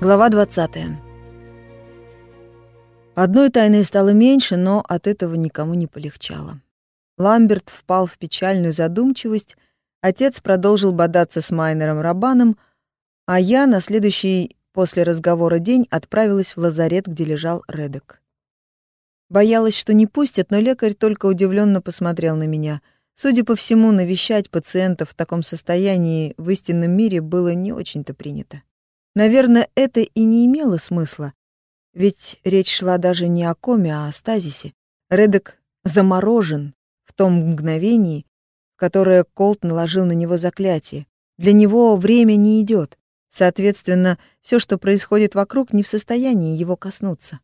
Глава 20. Одной тайны стало меньше, но от этого никому не полегчало. Ламберт впал в печальную задумчивость, отец продолжил бодаться с Майнером Рабаном, а я на следующий после разговора день отправилась в лазарет, где лежал Редек. Боялась, что не пустят, но лекарь только удивленно посмотрел на меня. Судя по всему, навещать пациентов в таком состоянии в истинном мире было не очень-то принято. Наверное, это и не имело смысла, ведь речь шла даже не о коме, а о стазисе. Редек заморожен в том мгновении, которое Колт наложил на него заклятие. Для него время не идет. Соответственно, все, что происходит вокруг, не в состоянии его коснуться.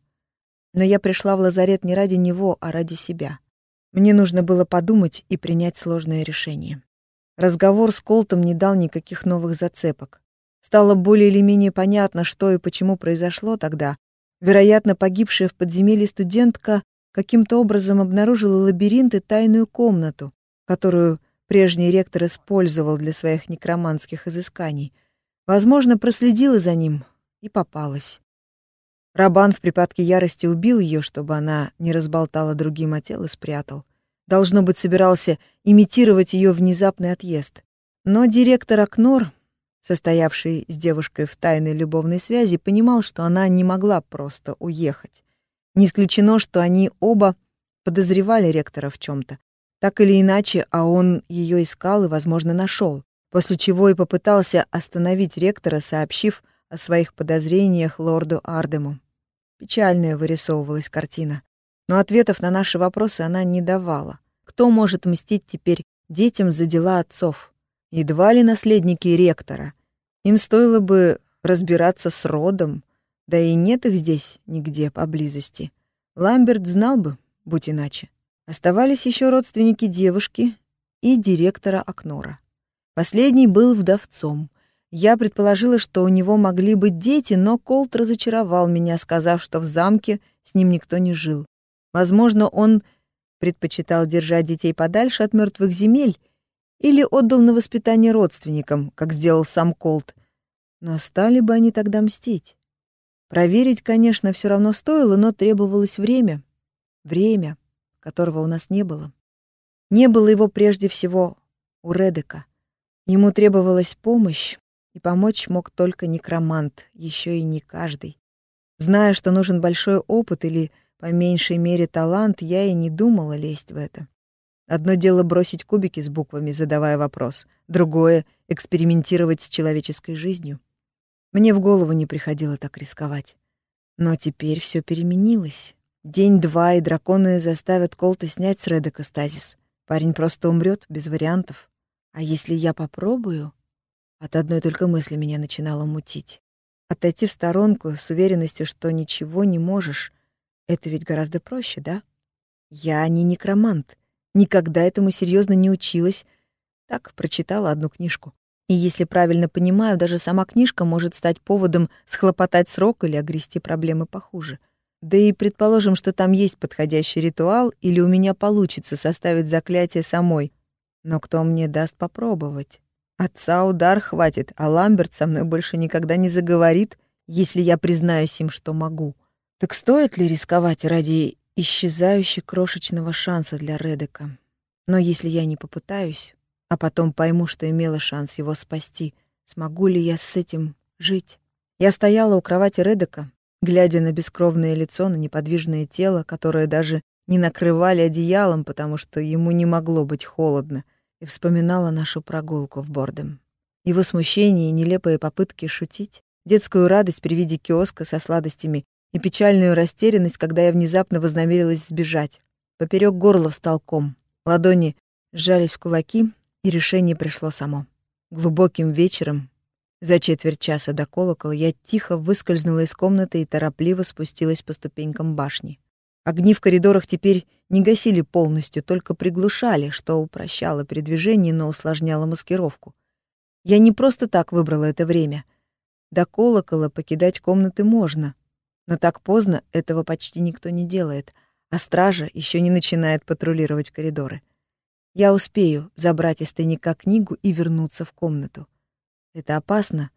Но я пришла в лазарет не ради него, а ради себя. Мне нужно было подумать и принять сложное решение. Разговор с Колтом не дал никаких новых зацепок. Стало более или менее понятно, что и почему произошло тогда. Вероятно, погибшая в подземелье студентка каким-то образом обнаружила лабиринт и тайную комнату, которую прежний ректор использовал для своих некроманских изысканий. Возможно, проследила за ним и попалась. Рабан в припадке ярости убил ее, чтобы она не разболтала другим, а тело спрятал. Должно быть, собирался имитировать ее внезапный отъезд. Но директор Акнор состоявший с девушкой в тайной любовной связи, понимал, что она не могла просто уехать. Не исключено, что они оба подозревали ректора в чем то Так или иначе, а он ее искал и, возможно, нашел, после чего и попытался остановить ректора, сообщив о своих подозрениях лорду Ардему. Печальная вырисовывалась картина. Но ответов на наши вопросы она не давала. Кто может мстить теперь детям за дела отцов? Едва ли наследники ректора. Им стоило бы разбираться с родом, да и нет их здесь нигде поблизости. Ламберт знал бы, будь иначе. Оставались еще родственники девушки и директора Акнора. Последний был вдовцом. Я предположила, что у него могли быть дети, но Колт разочаровал меня, сказав, что в замке с ним никто не жил. Возможно, он предпочитал держать детей подальше от мертвых земель или отдал на воспитание родственникам, как сделал сам Колт. Но стали бы они тогда мстить? Проверить, конечно, все равно стоило, но требовалось время. Время, которого у нас не было. Не было его прежде всего у Редека. Ему требовалась помощь, и помочь мог только некромант, еще и не каждый. Зная, что нужен большой опыт или, по меньшей мере, талант, я и не думала лезть в это. Одно дело бросить кубики с буквами, задавая вопрос, другое — экспериментировать с человеческой жизнью. Мне в голову не приходило так рисковать. Но теперь все переменилось. День-два, и драконы заставят Колта снять с Редека стазис. Парень просто умрет без вариантов. А если я попробую? От одной только мысли меня начинало мутить. Отойти в сторонку с уверенностью, что ничего не можешь, это ведь гораздо проще, да? Я не некромант никогда этому серьезно не училась. Так, прочитала одну книжку. И если правильно понимаю, даже сама книжка может стать поводом схлопотать срок или огрести проблемы похуже. Да и предположим, что там есть подходящий ритуал, или у меня получится составить заклятие самой. Но кто мне даст попробовать? Отца удар хватит, а Ламберт со мной больше никогда не заговорит, если я признаюсь им, что могу. Так стоит ли рисковать ради исчезающий крошечного шанса для Редека. Но если я не попытаюсь, а потом пойму, что имела шанс его спасти, смогу ли я с этим жить? Я стояла у кровати Редека, глядя на бескровное лицо, на неподвижное тело, которое даже не накрывали одеялом, потому что ему не могло быть холодно, и вспоминала нашу прогулку в Бордем. Его смущение и нелепые попытки шутить, детскую радость при виде киоска со сладостями и печальную растерянность, когда я внезапно вознамерилась сбежать. Поперек горла встал ком. Ладони сжались в кулаки, и решение пришло само. Глубоким вечером, за четверть часа до колокола, я тихо выскользнула из комнаты и торопливо спустилась по ступенькам башни. Огни в коридорах теперь не гасили полностью, только приглушали, что упрощало передвижение, но усложняло маскировку. Я не просто так выбрала это время. До колокола покидать комнаты можно — но так поздно этого почти никто не делает, а стража еще не начинает патрулировать коридоры. Я успею забрать из тайника книгу и вернуться в комнату. Это опасно,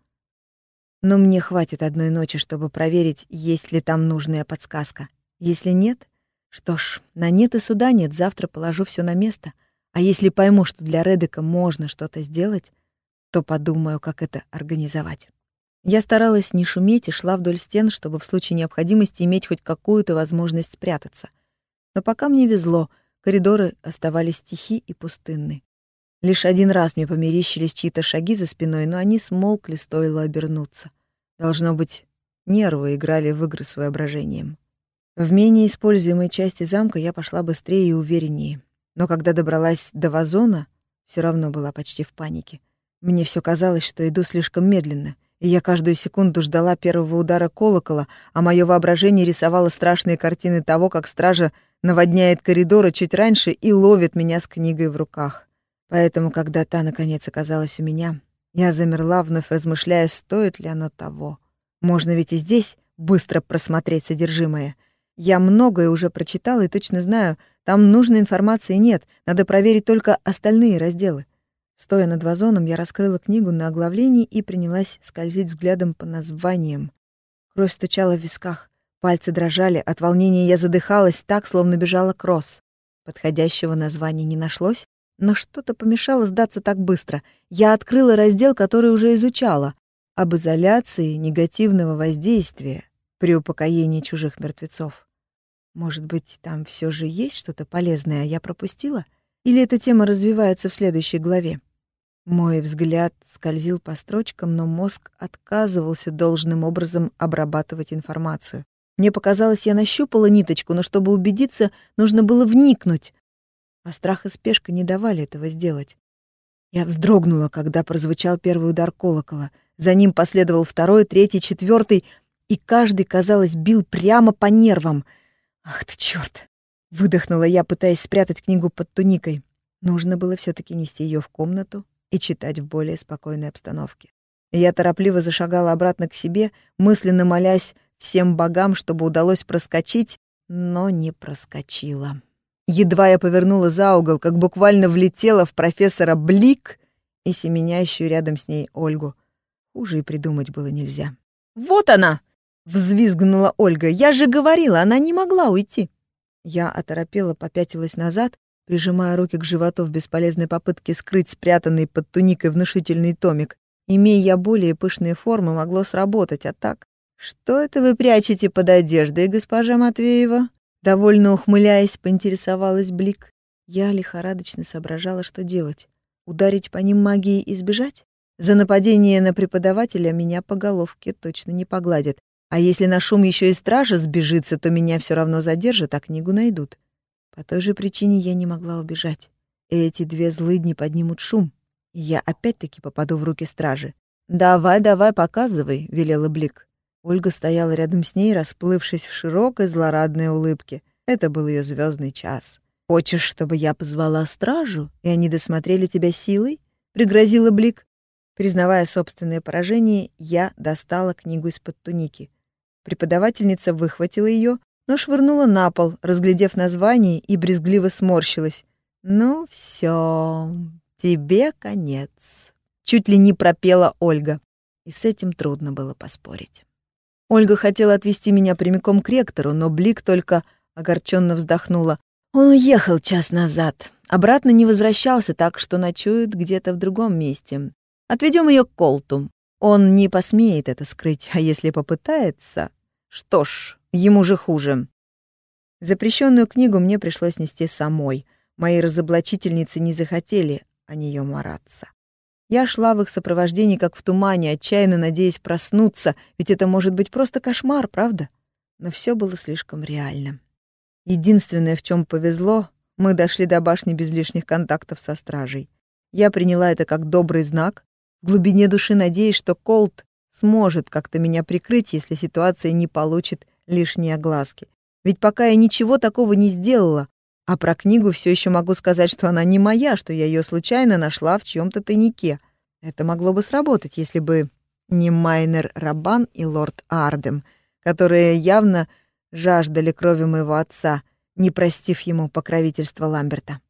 Но мне хватит одной ночи, чтобы проверить, есть ли там нужная подсказка. Если нет, что ж, на нет и суда нет, завтра положу все на место. А если пойму, что для Редека можно что-то сделать, то подумаю, как это организовать. Я старалась не шуметь и шла вдоль стен, чтобы в случае необходимости иметь хоть какую-то возможность спрятаться. Но пока мне везло, коридоры оставались тихи и пустынны. Лишь один раз мне померещились чьи-то шаги за спиной, но они смолкли, стоило обернуться. Должно быть, нервы играли в игры с воображением. В менее используемой части замка я пошла быстрее и увереннее. Но когда добралась до вазона, все равно была почти в панике. Мне все казалось, что иду слишком медленно, и я каждую секунду ждала первого удара колокола, а мое воображение рисовало страшные картины того, как стража наводняет коридоры чуть раньше и ловит меня с книгой в руках. Поэтому, когда та, наконец, оказалась у меня, я замерла, вновь размышляя, стоит ли оно того. Можно ведь и здесь быстро просмотреть содержимое. Я многое уже прочитала и точно знаю, там нужной информации нет, надо проверить только остальные разделы. Стоя над вазоном, я раскрыла книгу на оглавлении и принялась скользить взглядом по названиям. Кровь стучала в висках, пальцы дрожали, от волнения я задыхалась так, словно бежала кросс. Подходящего названия не нашлось, но что-то помешало сдаться так быстро. Я открыла раздел, который уже изучала, об изоляции негативного воздействия при упокоении чужих мертвецов. Может быть, там все же есть что-то полезное, а я пропустила? Или эта тема развивается в следующей главе? Мой взгляд скользил по строчкам, но мозг отказывался должным образом обрабатывать информацию. Мне показалось, я нащупала ниточку, но чтобы убедиться, нужно было вникнуть, а страх и спешка не давали этого сделать. Я вздрогнула, когда прозвучал первый удар колокола. За ним последовал второй, третий, четвертый, и каждый, казалось, бил прямо по нервам. «Ах ты чёрт!» — выдохнула я, пытаясь спрятать книгу под туникой. Нужно было все таки нести ее в комнату и читать в более спокойной обстановке. Я торопливо зашагала обратно к себе, мысленно молясь всем богам, чтобы удалось проскочить, но не проскочила. Едва я повернула за угол, как буквально влетела в профессора Блик и семенящую рядом с ней Ольгу. Хуже и придумать было нельзя. «Вот она!» — взвизгнула Ольга. «Я же говорила, она не могла уйти!» Я оторопела, попятилась назад, прижимая руки к животу в бесполезной попытке скрыть спрятанный под туникой внушительный томик. Имея я более пышные формы, могло сработать, а так... «Что это вы прячете под одеждой, госпожа Матвеева?» Довольно ухмыляясь, поинтересовалась Блик. Я лихорадочно соображала, что делать. Ударить по ним магией и сбежать? За нападение на преподавателя меня по головке точно не погладят. А если на шум еще и стража сбежится, то меня все равно задержат, а книгу найдут. По той же причине я не могла убежать. Эти две злыдни поднимут шум, и я опять-таки попаду в руки стражи. «Давай, давай, показывай», — велела Блик. Ольга стояла рядом с ней, расплывшись в широкой злорадной улыбке. Это был ее звездный час. «Хочешь, чтобы я позвала стражу, и они досмотрели тебя силой?» — пригрозила Блик. Признавая собственное поражение, я достала книгу из-под туники. Преподавательница выхватила ее, но швырнула на пол, разглядев название, и брезгливо сморщилась. «Ну все, тебе конец», — чуть ли не пропела Ольга. И с этим трудно было поспорить. Ольга хотела отвезти меня прямиком к ректору, но Блик только огорченно вздохнула. Он уехал час назад. Обратно не возвращался, так что ночует где-то в другом месте. Отведем ее к Колту. Он не посмеет это скрыть, а если попытается... Что ж, ему же хуже. Запрещенную книгу мне пришлось нести самой. Мои разоблачительницы не захотели о нее мараться. Я шла в их сопровождении как в тумане, отчаянно надеясь проснуться, ведь это может быть просто кошмар, правда? Но все было слишком реально. Единственное, в чем повезло, мы дошли до башни без лишних контактов со стражей. Я приняла это как добрый знак, в глубине души надеясь, что Колт сможет как-то меня прикрыть, если ситуация не получит лишние огласки. Ведь пока я ничего такого не сделала, а про книгу все еще могу сказать, что она не моя, что я ее случайно нашла в чьем-то тайнике. Это могло бы сработать, если бы не Майнер Рабан и лорд Ардем, которые явно жаждали крови моего отца, не простив ему покровительства Ламберта.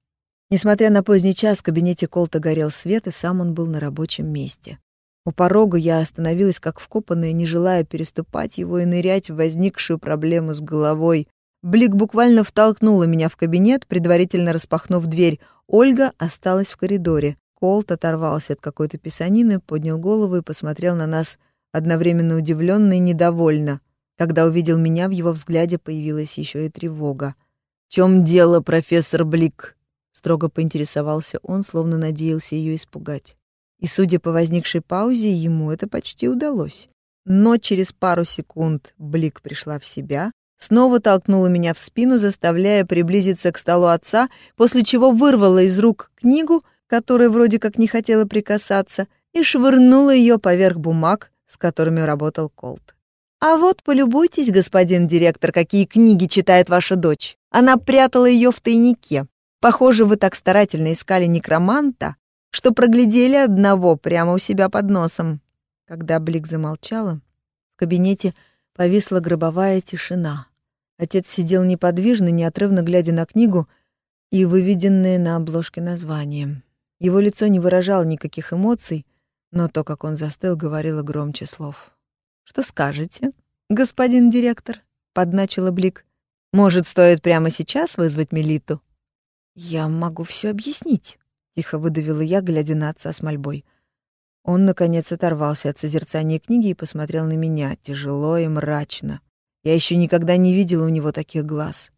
Несмотря на поздний час, в кабинете Колта горел свет, и сам он был на рабочем месте. У порога я остановилась как вкопанная, не желая переступать его и нырять в возникшую проблему с головой. Блик буквально втолкнула меня в кабинет, предварительно распахнув дверь. Ольга осталась в коридоре. Колт оторвался от какой-то писанины, поднял голову и посмотрел на нас одновременно удивленно и недовольно. Когда увидел меня, в его взгляде появилась еще и тревога. «В чем дело, профессор Блик?» — строго поинтересовался он, словно надеялся ее испугать. И, судя по возникшей паузе, ему это почти удалось. Но через пару секунд Блик пришла в себя, снова толкнула меня в спину, заставляя приблизиться к столу отца, после чего вырвала из рук книгу, которая вроде как не хотела прикасаться, и швырнула ее поверх бумаг, с которыми работал Колт. «А вот полюбуйтесь, господин директор, какие книги читает ваша дочь. Она прятала ее в тайнике. Похоже, вы так старательно искали некроманта, что проглядели одного прямо у себя под носом». Когда Блик замолчала, в кабинете повисла гробовая тишина. Отец сидел неподвижно, неотрывно глядя на книгу и выведенные на обложке названия. Его лицо не выражало никаких эмоций, но то, как он застыл, говорило громче слов. «Что скажете, господин директор?» — подначила Блик. «Может, стоит прямо сейчас вызвать Мелиту?» «Я могу все объяснить», — тихо выдавила я, глядя на отца с мольбой. Он, наконец, оторвался от созерцания книги и посмотрел на меня, тяжело и мрачно. Я еще никогда не видела у него таких глаз.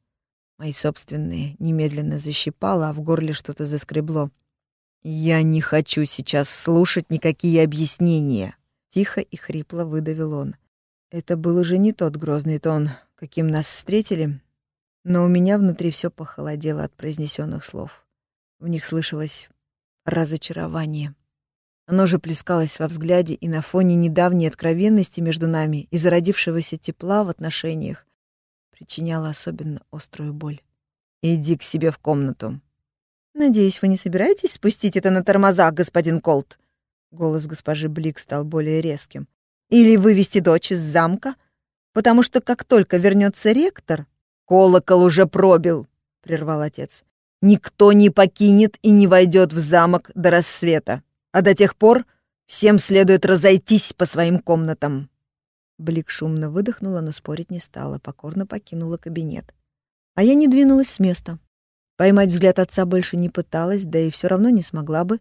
Мои собственные немедленно защипало, а в горле что-то заскребло. «Я не хочу сейчас слушать никакие объяснения», — тихо и хрипло выдавил он. Это был уже не тот грозный тон, каким нас встретили, но у меня внутри все похолодело от произнесенных слов. В них слышалось разочарование. Оно же плескалось во взгляде и на фоне недавней откровенности между нами и зародившегося тепла в отношениях причиняло особенно острую боль. «Иди к себе в комнату». «Надеюсь, вы не собираетесь спустить это на тормозах, господин Колт?» Голос госпожи Блик стал более резким. «Или вывести дочь из замка? Потому что как только вернется ректор...» «Колокол уже пробил», — прервал отец. «Никто не покинет и не войдет в замок до рассвета». А до тех пор всем следует разойтись по своим комнатам». Блик шумно выдохнула, но спорить не стала, покорно покинула кабинет. А я не двинулась с места. Поймать взгляд отца больше не пыталась, да и все равно не смогла бы.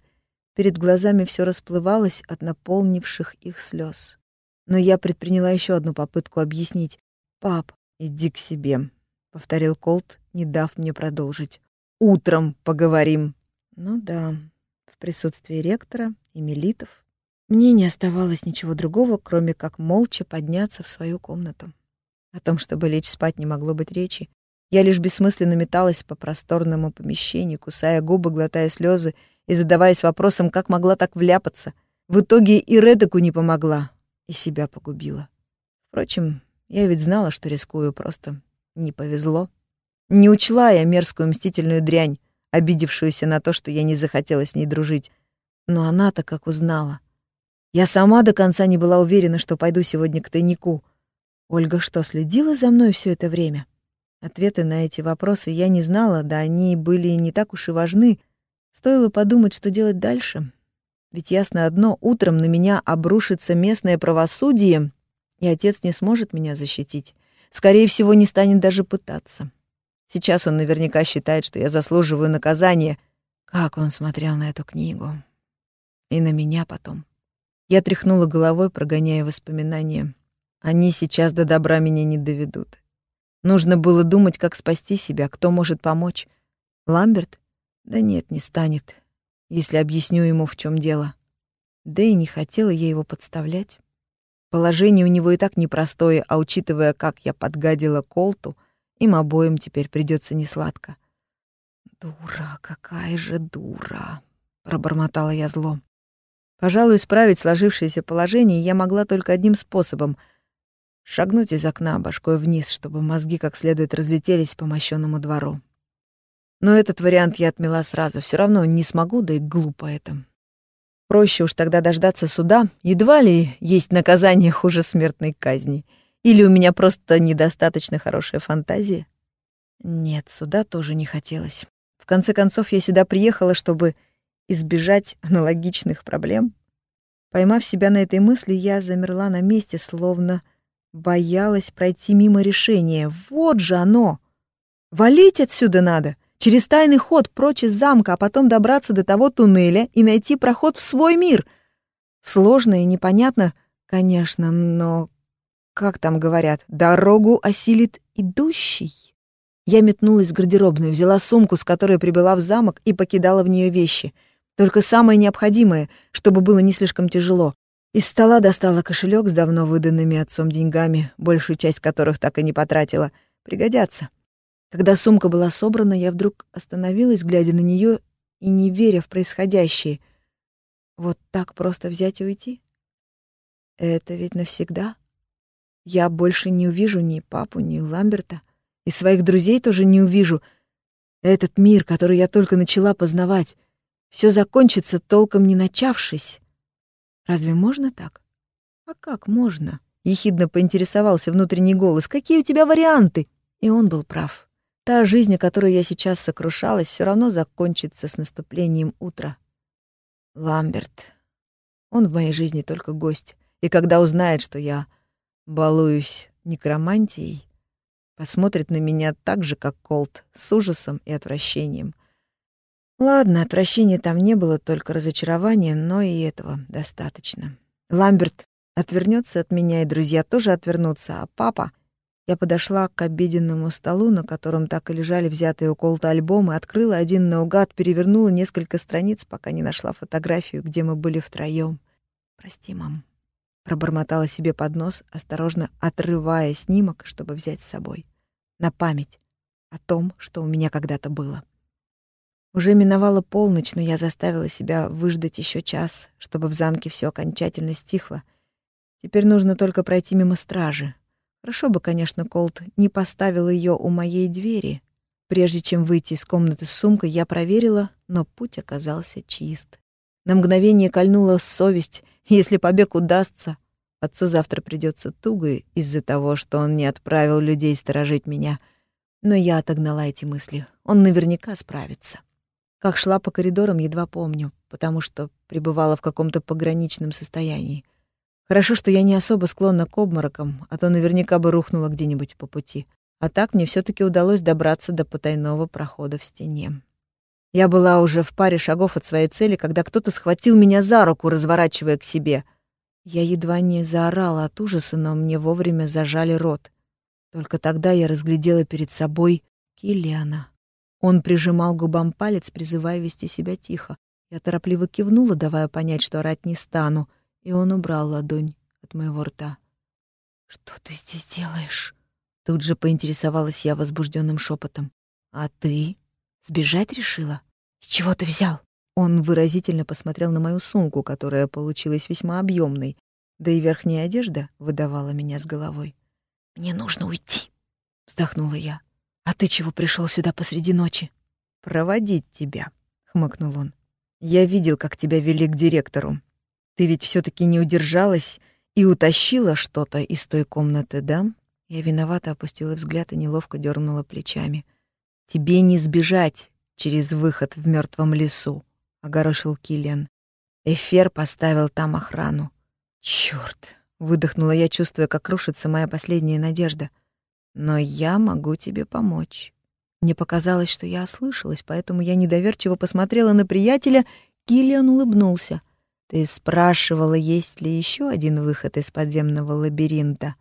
Перед глазами все расплывалось от наполнивших их слез. Но я предприняла еще одну попытку объяснить. «Пап, иди к себе», — повторил Колт, не дав мне продолжить. «Утром поговорим». «Ну да, присутствии ректора и мелитов, мне не оставалось ничего другого, кроме как молча подняться в свою комнату. О том, чтобы лечь спать, не могло быть речи. Я лишь бессмысленно металась по просторному помещению, кусая губы, глотая слезы и задаваясь вопросом, как могла так вляпаться. В итоге и Редеку не помогла, и себя погубила. Впрочем, я ведь знала, что рискую, просто не повезло. Не учла я мерзкую мстительную дрянь, обидевшуюся на то, что я не захотела с ней дружить. Но она-то как узнала. Я сама до конца не была уверена, что пойду сегодня к тайнику. Ольга что, следила за мной все это время? Ответы на эти вопросы я не знала, да они были не так уж и важны. Стоило подумать, что делать дальше. Ведь ясно одно, утром на меня обрушится местное правосудие, и отец не сможет меня защитить. Скорее всего, не станет даже пытаться. Сейчас он наверняка считает, что я заслуживаю наказания. Как он смотрел на эту книгу. И на меня потом. Я тряхнула головой, прогоняя воспоминания. Они сейчас до добра меня не доведут. Нужно было думать, как спасти себя, кто может помочь. Ламберт? Да нет, не станет, если объясню ему, в чем дело. Да и не хотела я его подставлять. Положение у него и так непростое, а учитывая, как я подгадила Колту — им обоим теперь придется несладко. «Дура, какая же дура!» — пробормотала я зло. Пожалуй, исправить сложившееся положение я могла только одним способом — шагнуть из окна башкой вниз, чтобы мозги как следует разлетелись по мощенному двору. Но этот вариант я отмела сразу. Все равно не смогу, да и глупо это. Проще уж тогда дождаться суда. Едва ли есть наказание хуже смертной казни — или у меня просто недостаточно хорошая фантазия? Нет, сюда тоже не хотелось. В конце концов, я сюда приехала, чтобы избежать аналогичных проблем. Поймав себя на этой мысли, я замерла на месте, словно боялась пройти мимо решения. Вот же оно! Валить отсюда надо! Через тайный ход прочь из замка, а потом добраться до того туннеля и найти проход в свой мир. Сложно и непонятно, конечно, но, как там говорят, дорогу осилит идущий. Я метнулась в гардеробную, взяла сумку, с которой прибыла в замок, и покидала в нее вещи — только самое необходимое, чтобы было не слишком тяжело. Из стола достала кошелек с давно выданными отцом деньгами, большую часть которых так и не потратила. Пригодятся. Когда сумка была собрана, я вдруг остановилась, глядя на нее и не веря в происходящее. Вот так просто взять и уйти? Это ведь навсегда. Я больше не увижу ни папу, ни Ламберта, и своих друзей тоже не увижу. Этот мир, который я только начала познавать — все закончится, толком не начавшись. Разве можно так? А как можно? Ехидно поинтересовался внутренний голос. Какие у тебя варианты? И он был прав. Та жизнь, о которой я сейчас сокрушалась, все равно закончится с наступлением утра. Ламберт. Он в моей жизни только гость. И когда узнает, что я балуюсь некромантией, посмотрит на меня так же, как Колт, с ужасом и отвращением. Ладно, отвращения там не было, только разочарования, но и этого достаточно. Ламберт отвернется от меня, и друзья тоже отвернутся, а папа... Я подошла к обеденному столу, на котором так и лежали взятые у Колта альбомы, открыла один наугад, перевернула несколько страниц, пока не нашла фотографию, где мы были втроём. «Прости, мам», — пробормотала себе под нос, осторожно отрывая снимок, чтобы взять с собой. На память о том, что у меня когда-то было. Уже миновала полночь, но я заставила себя выждать еще час, чтобы в замке все окончательно стихло. Теперь нужно только пройти мимо стражи. Хорошо бы, конечно, Колт не поставил ее у моей двери. Прежде чем выйти из комнаты с сумкой, я проверила, но путь оказался чист. На мгновение кольнула совесть. Если побег удастся, отцу завтра придется туго из-за того, что он не отправил людей сторожить меня. Но я отогнала эти мысли. Он наверняка справится. Как шла по коридорам, едва помню, потому что пребывала в каком-то пограничном состоянии. Хорошо, что я не особо склонна к обморокам, а то наверняка бы рухнула где-нибудь по пути. А так мне все таки удалось добраться до потайного прохода в стене. Я была уже в паре шагов от своей цели, когда кто-то схватил меня за руку, разворачивая к себе. Я едва не заорала от ужаса, но мне вовремя зажали рот. Только тогда я разглядела перед собой Киллиана. Он прижимал губам палец, призывая вести себя тихо. Я торопливо кивнула, давая понять, что орать не стану, и он убрал ладонь от моего рта. «Что ты здесь делаешь?» Тут же поинтересовалась я возбужденным шепотом. «А ты? Сбежать решила? С чего ты взял?» Он выразительно посмотрел на мою сумку, которая получилась весьма объемной, да и верхняя одежда выдавала меня с головой. «Мне нужно уйти», — вздохнула я. «А ты чего пришел сюда посреди ночи?» «Проводить тебя», — хмыкнул он. «Я видел, как тебя вели к директору. Ты ведь все таки не удержалась и утащила что-то из той комнаты, да?» Я виновато опустила взгляд и неловко дернула плечами. «Тебе не сбежать через выход в мертвом лесу», — огорошил Киллиан. Эфир поставил там охрану. Черт! выдохнула я, чувствуя, как рушится моя последняя надежда — но я могу тебе помочь. Мне показалось, что я ослышалась, поэтому я недоверчиво посмотрела на приятеля. Киллиан улыбнулся. Ты спрашивала, есть ли еще один выход из подземного лабиринта.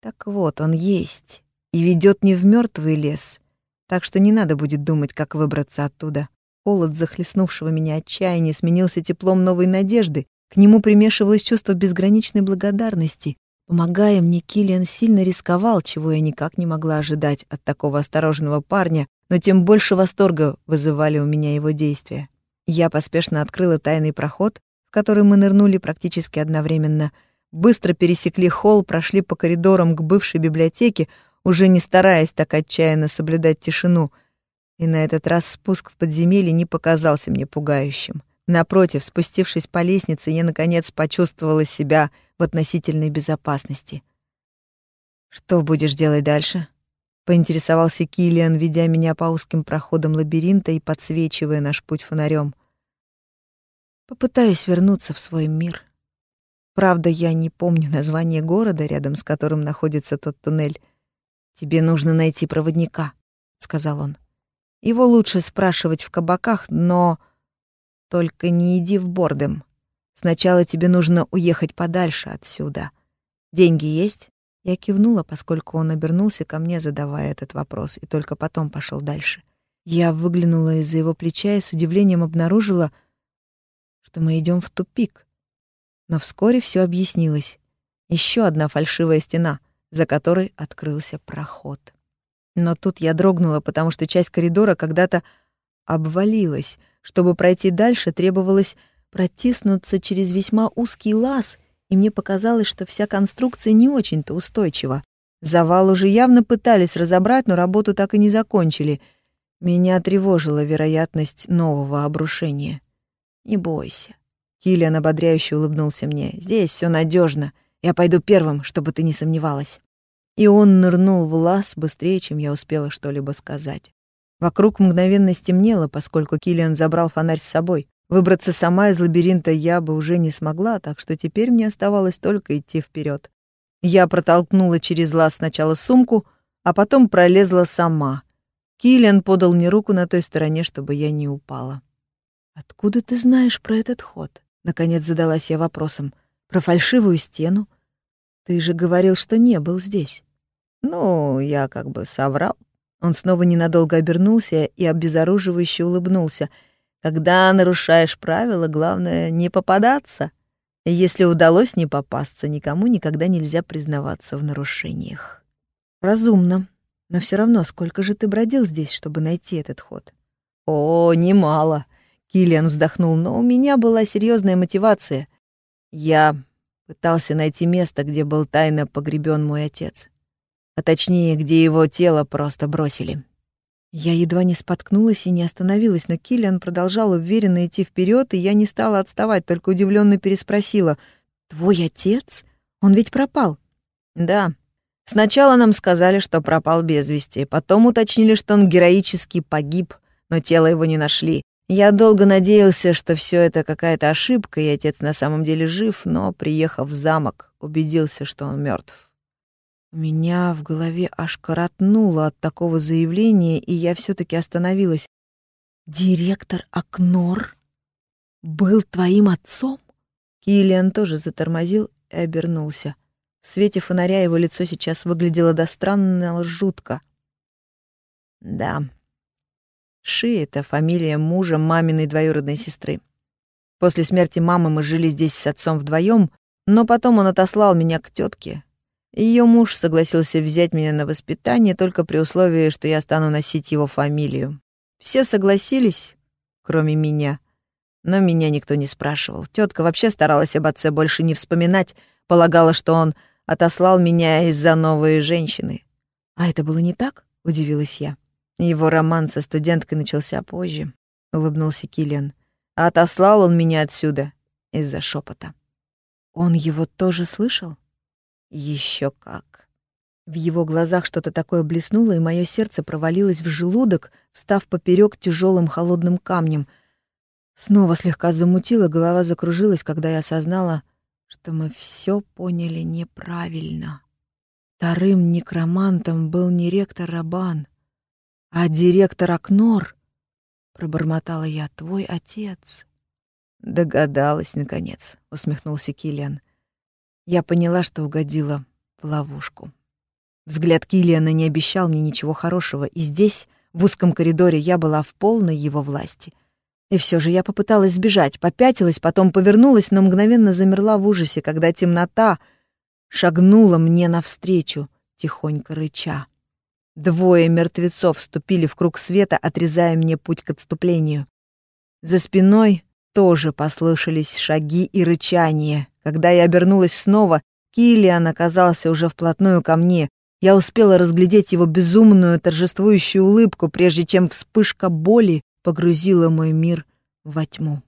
Так вот, он есть и ведет не в мертвый лес. Так что не надо будет думать, как выбраться оттуда. Холод захлестнувшего меня отчаяния сменился теплом новой надежды. К нему примешивалось чувство безграничной благодарности. Помогая мне, Киллиан сильно рисковал, чего я никак не могла ожидать от такого осторожного парня, но тем больше восторга вызывали у меня его действия. Я поспешно открыла тайный проход, в который мы нырнули практически одновременно, быстро пересекли холл, прошли по коридорам к бывшей библиотеке, уже не стараясь так отчаянно соблюдать тишину. И на этот раз спуск в подземелье не показался мне пугающим. Напротив, спустившись по лестнице, я, наконец, почувствовала себя в относительной безопасности. «Что будешь делать дальше?» — поинтересовался Киллиан, ведя меня по узким проходам лабиринта и подсвечивая наш путь фонарем. «Попытаюсь вернуться в свой мир», Правда, я не помню название города, рядом с которым находится тот туннель. Тебе нужно найти проводника, сказал он. Его лучше спрашивать в кабаках, но только не иди в Бордем. Сначала тебе нужно уехать подальше отсюда. Деньги есть? Я кивнула, поскольку он обернулся ко мне, задавая этот вопрос, и только потом пошел дальше. Я выглянула из-за его плеча и с удивлением обнаружила, что мы идем в тупик. Но вскоре все объяснилось. Еще одна фальшивая стена, за которой открылся проход. Но тут я дрогнула, потому что часть коридора когда-то обвалилась. Чтобы пройти дальше, требовалось протиснуться через весьма узкий лаз, и мне показалось, что вся конструкция не очень-то устойчива. Завал уже явно пытались разобрать, но работу так и не закончили. Меня тревожила вероятность нового обрушения. «Не бойся», Киллиан ободряюще улыбнулся мне. «Здесь все надежно. Я пойду первым, чтобы ты не сомневалась». И он нырнул в лаз быстрее, чем я успела что-либо сказать. Вокруг мгновенно стемнело, поскольку Киллиан забрал фонарь с собой. Выбраться сама из лабиринта я бы уже не смогла, так что теперь мне оставалось только идти вперед. Я протолкнула через лаз сначала сумку, а потом пролезла сама. Киллиан подал мне руку на той стороне, чтобы я не упала. «Откуда ты знаешь про этот ход?» Наконец задалась я вопросом. Про фальшивую стену? Ты же говорил, что не был здесь. Ну, я как бы соврал. Он снова ненадолго обернулся и обезоруживающе улыбнулся. Когда нарушаешь правила, главное не попадаться. Если удалось не попасться, никому никогда нельзя признаваться в нарушениях. Разумно. Но все равно, сколько же ты бродил здесь, чтобы найти этот ход? О, немало. Киллиан вздохнул, но у меня была серьезная мотивация. Я пытался найти место, где был тайно погребен мой отец. А точнее, где его тело просто бросили. Я едва не споткнулась и не остановилась, но Киллиан продолжал уверенно идти вперед, и я не стала отставать, только удивленно переспросила. «Твой отец? Он ведь пропал?» «Да. Сначала нам сказали, что пропал без вести, потом уточнили, что он героически погиб, но тело его не нашли. Я долго надеялся, что все это какая-то ошибка, и отец на самом деле жив, но, приехав в замок, убедился, что он мертв. У меня в голове аж коротнуло от такого заявления, и я все таки остановилась. «Директор Акнор был твоим отцом?» Киллиан тоже затормозил и обернулся. В свете фонаря его лицо сейчас выглядело до странного жутко. «Да», Ши — это фамилия мужа маминой двоюродной сестры. После смерти мамы мы жили здесь с отцом вдвоем, но потом он отослал меня к тетке. Ее муж согласился взять меня на воспитание только при условии, что я стану носить его фамилию. Все согласились, кроме меня. Но меня никто не спрашивал. Тетка вообще старалась об отце больше не вспоминать, полагала, что он отослал меня из-за новой женщины. «А это было не так?» — удивилась я. Его роман со студенткой начался позже, улыбнулся Киллиан. А отослал он меня отсюда из-за шепота. Он его тоже слышал? Еще как. В его глазах что-то такое блеснуло, и мое сердце провалилось в желудок, встав поперек тяжелым холодным камнем. Снова слегка замутило, голова закружилась, когда я осознала, что мы все поняли неправильно. Вторым некромантом был не ректор Рабан, а директор Акнор, пробормотала я, твой отец. Догадалась наконец, усмехнулся Килиан. Я поняла, что угодила в ловушку. Взгляд Килиана не обещал мне ничего хорошего, и здесь, в узком коридоре, я была в полной его власти. И все же я попыталась сбежать, попятилась, потом повернулась, но мгновенно замерла в ужасе, когда темнота шагнула мне навстречу, тихонько рыча. Двое мертвецов вступили в круг света, отрезая мне путь к отступлению. За спиной тоже послышались шаги и рычание. Когда я обернулась снова, Килиан оказался уже вплотную ко мне. Я успела разглядеть его безумную торжествующую улыбку, прежде чем вспышка боли погрузила мой мир во тьму.